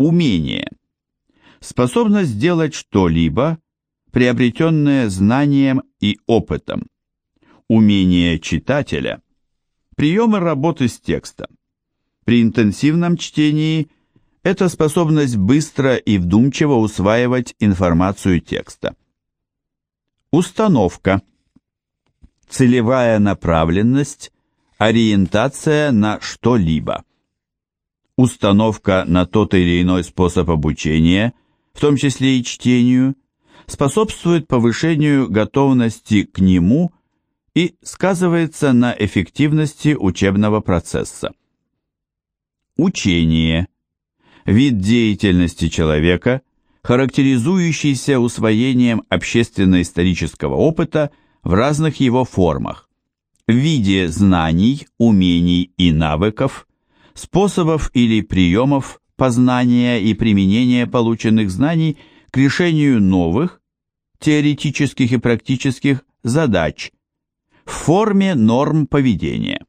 Умение. Способность сделать что-либо, приобретенное знанием и опытом. Умение читателя. Приемы работы с текстом. При интенсивном чтении это способность быстро и вдумчиво усваивать информацию текста. Установка. Целевая направленность, ориентация на что-либо. Установка на тот или иной способ обучения, в том числе и чтению, способствует повышению готовности к нему и сказывается на эффективности учебного процесса. Учение. Вид деятельности человека, характеризующийся усвоением общественно-исторического опыта в разных его формах, в виде знаний, умений и навыков, способов или приемов познания и применения полученных знаний к решению новых, теоретических и практических задач в форме норм поведения.